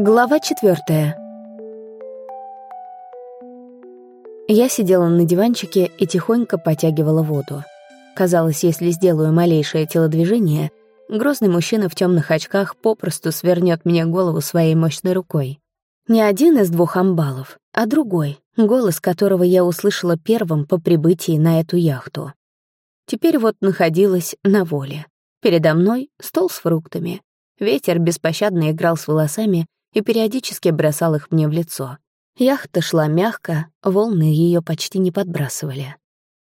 Глава четвертая. Я сидела на диванчике и тихонько потягивала воду. Казалось, если сделаю малейшее телодвижение, грозный мужчина в темных очках попросту свернет мне голову своей мощной рукой. Не один из двух амбалов, а другой, голос которого я услышала первым по прибытии на эту яхту. Теперь вот находилась на воле. Передо мной стол с фруктами. Ветер беспощадно играл с волосами и периодически бросал их мне в лицо. Яхта шла мягко, волны ее почти не подбрасывали.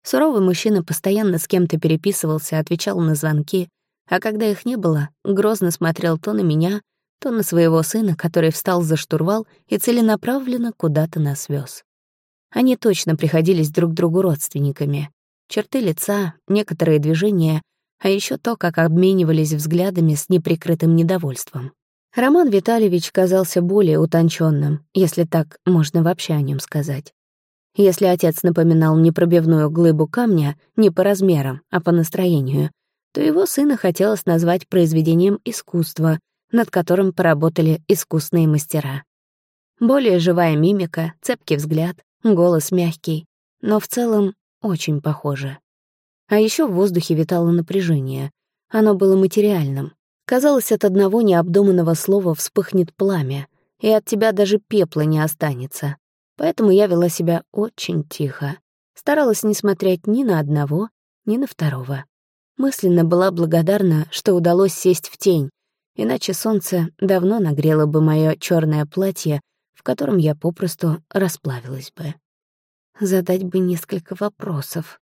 Суровый мужчина постоянно с кем-то переписывался, отвечал на звонки, а когда их не было, грозно смотрел то на меня, то на своего сына, который встал за штурвал и целенаправленно куда-то нас вез. Они точно приходились друг другу родственниками. Черты лица, некоторые движения, а еще то, как обменивались взглядами с неприкрытым недовольством. Роман Витальевич казался более утонченным, если так можно вообще о нем сказать. Если отец напоминал непробивную глыбу камня не по размерам, а по настроению, то его сына хотелось назвать произведением искусства, над которым поработали искусные мастера. Более живая мимика, цепкий взгляд, голос мягкий, но в целом очень похоже. А еще в воздухе витало напряжение. Оно было материальным. Казалось, от одного необдуманного слова вспыхнет пламя, и от тебя даже пепла не останется. Поэтому я вела себя очень тихо. Старалась не смотреть ни на одного, ни на второго. Мысленно была благодарна, что удалось сесть в тень, иначе солнце давно нагрело бы мое черное платье, в котором я попросту расплавилась бы. Задать бы несколько вопросов.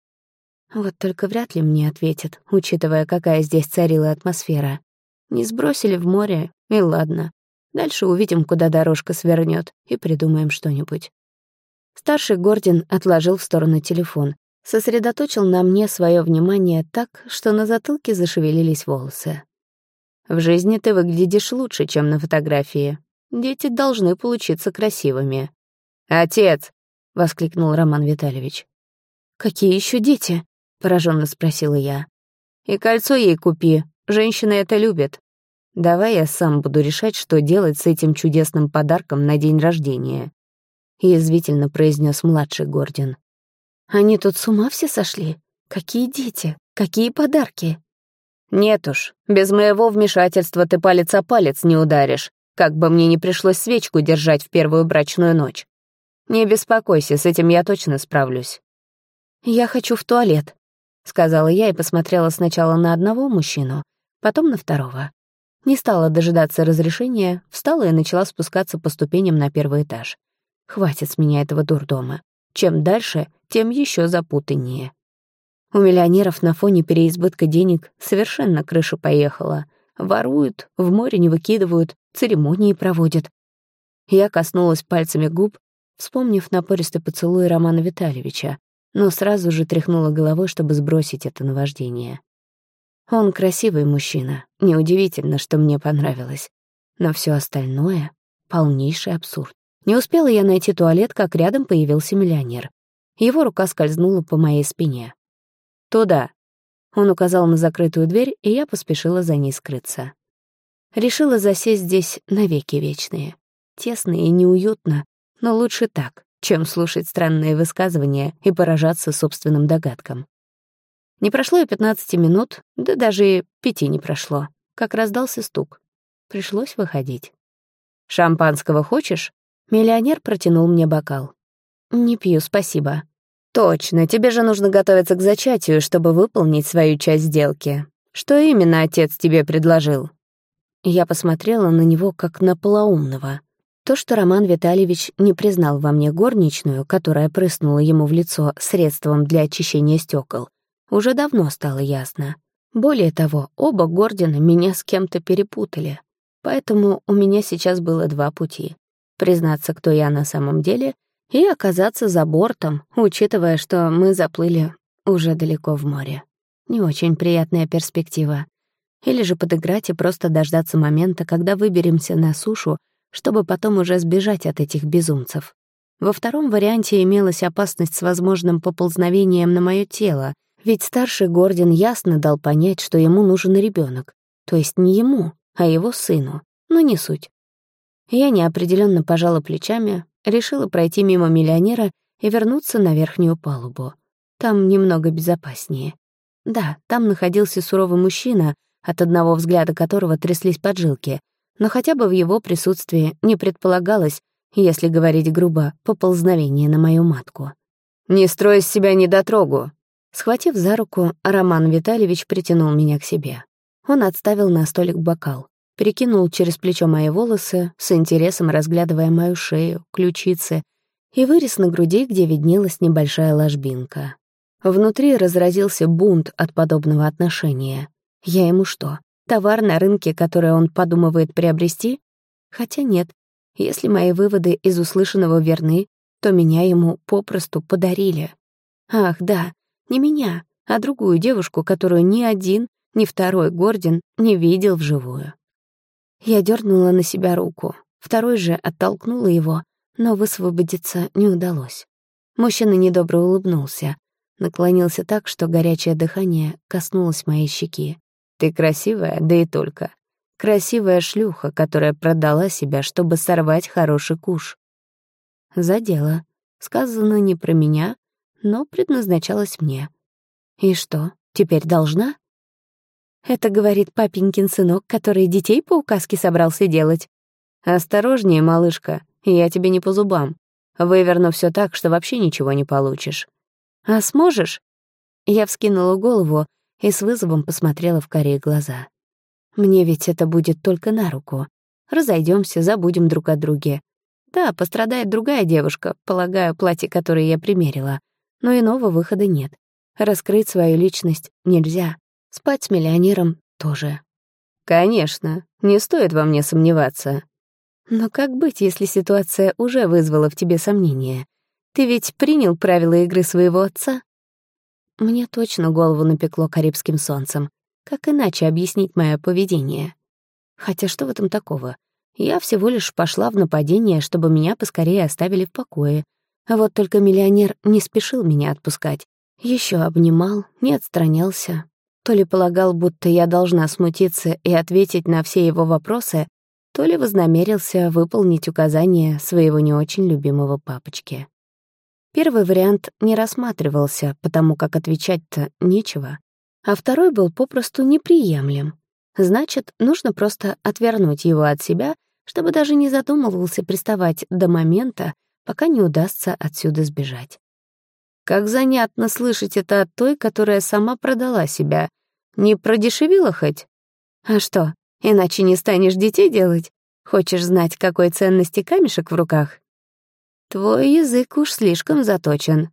Вот только вряд ли мне ответят, учитывая, какая здесь царила атмосфера. Не сбросили в море, и ладно. Дальше увидим, куда дорожка свернет, и придумаем что-нибудь. Старший Гордин отложил в сторону телефон, сосредоточил на мне свое внимание так, что на затылке зашевелились волосы. «В жизни ты выглядишь лучше, чем на фотографии. Дети должны получиться красивыми». «Отец!» — воскликнул Роман Витальевич. «Какие еще дети?» — пораженно спросила я. «И кольцо ей купи. Женщины это любят. Давай я сам буду решать, что делать с этим чудесным подарком на день рождения язвительно произнес младший Гордин. Они тут с ума все сошли? Какие дети? Какие подарки? Нет уж, без моего вмешательства ты палец о палец не ударишь, как бы мне не пришлось свечку держать в первую брачную ночь. Не беспокойся, с этим я точно справлюсь. Я хочу в туалет, сказала я и посмотрела сначала на одного мужчину, потом на второго. Не стала дожидаться разрешения, встала и начала спускаться по ступеням на первый этаж. Хватит с меня этого дурдома. Чем дальше, тем еще запутаннее. У миллионеров на фоне переизбытка денег совершенно крыша поехала. Воруют, в море не выкидывают, церемонии проводят. Я коснулась пальцами губ, вспомнив напористый поцелуй Романа Витальевича, но сразу же тряхнула головой, чтобы сбросить это наваждение. Он красивый мужчина, неудивительно, что мне понравилось. Но все остальное — полнейший абсурд. Не успела я найти туалет, как рядом появился миллионер. Его рука скользнула по моей спине. «Туда». Он указал на закрытую дверь, и я поспешила за ней скрыться. Решила засесть здесь навеки вечные. Тесно и неуютно, но лучше так, чем слушать странные высказывания и поражаться собственным догадкам. Не прошло и 15 минут, да даже пяти не прошло, как раздался стук. Пришлось выходить. «Шампанского хочешь?» Миллионер протянул мне бокал. «Не пью, спасибо». «Точно, тебе же нужно готовиться к зачатию, чтобы выполнить свою часть сделки. Что именно отец тебе предложил?» Я посмотрела на него как на полоумного. То, что Роман Витальевич не признал во мне горничную, которая прыснула ему в лицо средством для очищения стекол, уже давно стало ясно. Более того, оба Гордина меня с кем-то перепутали. Поэтому у меня сейчас было два пути признаться, кто я на самом деле, и оказаться за бортом, учитывая, что мы заплыли уже далеко в море. Не очень приятная перспектива. Или же подыграть и просто дождаться момента, когда выберемся на сушу, чтобы потом уже сбежать от этих безумцев. Во втором варианте имелась опасность с возможным поползновением на мое тело, ведь старший Гордин ясно дал понять, что ему нужен ребенок. То есть не ему, а его сыну, но не суть. Я неопределенно пожала плечами, решила пройти мимо миллионера и вернуться на верхнюю палубу. Там немного безопаснее. Да, там находился суровый мужчина, от одного взгляда которого тряслись поджилки, но хотя бы в его присутствии не предполагалось, если говорить грубо, поползновение на мою матку. «Не строй из себя недотрогу!» Схватив за руку, Роман Витальевич притянул меня к себе. Он отставил на столик бокал, перекинул через плечо мои волосы, с интересом разглядывая мою шею, ключицы и вырез на груди, где виднелась небольшая ложбинка. Внутри разразился бунт от подобного отношения. Я ему что, товар на рынке, который он подумывает приобрести? Хотя нет, если мои выводы из услышанного верны, то меня ему попросту подарили. Ах, да, не меня, а другую девушку, которую ни один, ни второй Гордин не видел вживую. Я дернула на себя руку, второй же оттолкнула его, но высвободиться не удалось. Мужчина недобро улыбнулся, наклонился так, что горячее дыхание коснулось моей щеки. «Ты красивая, да и только. Красивая шлюха, которая продала себя, чтобы сорвать хороший куш». За дело. Сказано не про меня, но предназначалось мне. И что, теперь должна? Это говорит папенькин сынок, который детей по указке собрался делать. «Осторожнее, малышка, я тебе не по зубам. Выверну все так, что вообще ничего не получишь. А сможешь?» Я вскинула голову и с вызовом посмотрела в карие глаза. «Мне ведь это будет только на руку. Разойдемся, забудем друг о друге. Да, пострадает другая девушка, полагаю, платье, которое я примерила. Но иного выхода нет. Раскрыть свою личность нельзя. Спать с миллионером тоже. Конечно, не стоит во мне сомневаться. Но как быть, если ситуация уже вызвала в тебе сомнения? Ты ведь принял правила игры своего отца? Мне точно голову напекло карибским солнцем. Как иначе объяснить мое поведение? Хотя что в этом такого? Я всего лишь пошла в нападение, чтобы меня поскорее оставили в покое. А вот только миллионер не спешил меня отпускать. Еще обнимал, не отстранялся. То ли полагал, будто я должна смутиться и ответить на все его вопросы, то ли вознамерился выполнить указания своего не очень любимого папочки. Первый вариант не рассматривался, потому как отвечать-то нечего, а второй был попросту неприемлем. Значит, нужно просто отвернуть его от себя, чтобы даже не задумывался приставать до момента, пока не удастся отсюда сбежать. Как занятно слышать это от той, которая сама продала себя. Не продешевила хоть? А что, иначе не станешь детей делать? Хочешь знать, какой ценности камешек в руках? Твой язык уж слишком заточен.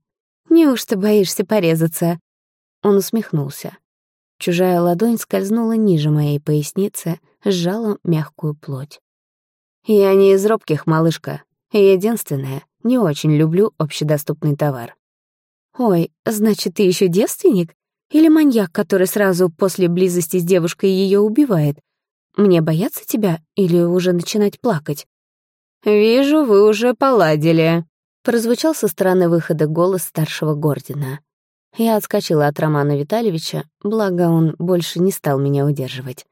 Неужто боишься порезаться?» Он усмехнулся. Чужая ладонь скользнула ниже моей поясницы, сжала мягкую плоть. «Я не из робких, малышка. Единственное, не очень люблю общедоступный товар». «Ой, значит, ты еще девственник? Или маньяк, который сразу после близости с девушкой ее убивает? Мне бояться тебя или уже начинать плакать?» «Вижу, вы уже поладили», — прозвучал со стороны выхода голос старшего Гордина. Я отскочила от Романа Витальевича, благо он больше не стал меня удерживать.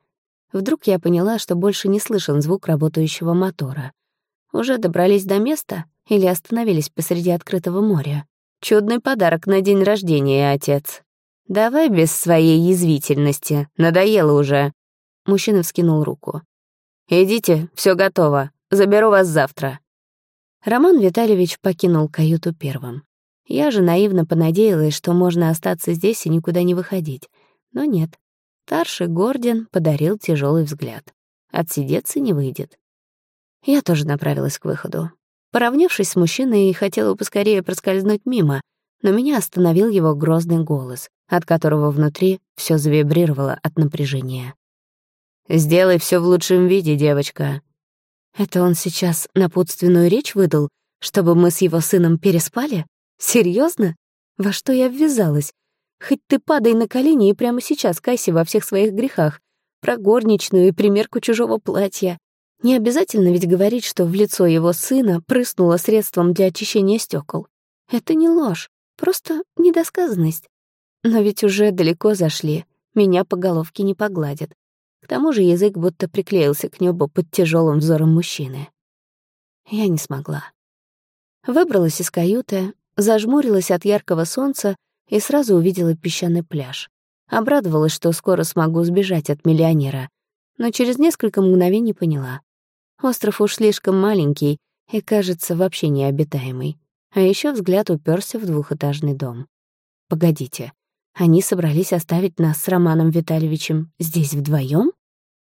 Вдруг я поняла, что больше не слышен звук работающего мотора. Уже добрались до места или остановились посреди открытого моря? Чудный подарок на день рождения, отец. Давай без своей язвительности, надоело уже. Мужчина вскинул руку. «Идите, все готово. Заберу вас завтра». Роман Витальевич покинул каюту первым. Я же наивно понадеялась, что можно остаться здесь и никуда не выходить. Но нет. Старший Гордин подарил тяжелый взгляд. Отсидеться не выйдет. Я тоже направилась к выходу. Поравнявшись с мужчиной, хотела поскорее проскользнуть мимо, но меня остановил его грозный голос, от которого внутри все завибрировало от напряжения. «Сделай все в лучшем виде, девочка. Это он сейчас напутственную речь выдал, чтобы мы с его сыном переспали? Серьезно? Во что я ввязалась? Хоть ты падай на колени и прямо сейчас кайся во всех своих грехах. Про горничную и примерку чужого платья. Не обязательно ведь говорить, что в лицо его сына прыснуло средством для очищения стекол. Это не ложь, просто недосказанность. Но ведь уже далеко зашли, меня по головке не погладят. К тому же язык будто приклеился к небу под тяжелым взором мужчины. Я не смогла. Выбралась из каюты, зажмурилась от яркого солнца и сразу увидела песчаный пляж. Обрадовалась, что скоро смогу сбежать от миллионера, но через несколько мгновений поняла. Остров уж слишком маленький и, кажется, вообще необитаемый. А еще взгляд уперся в двухэтажный дом. Погодите, они собрались оставить нас с Романом Витальевичем здесь вдвоем?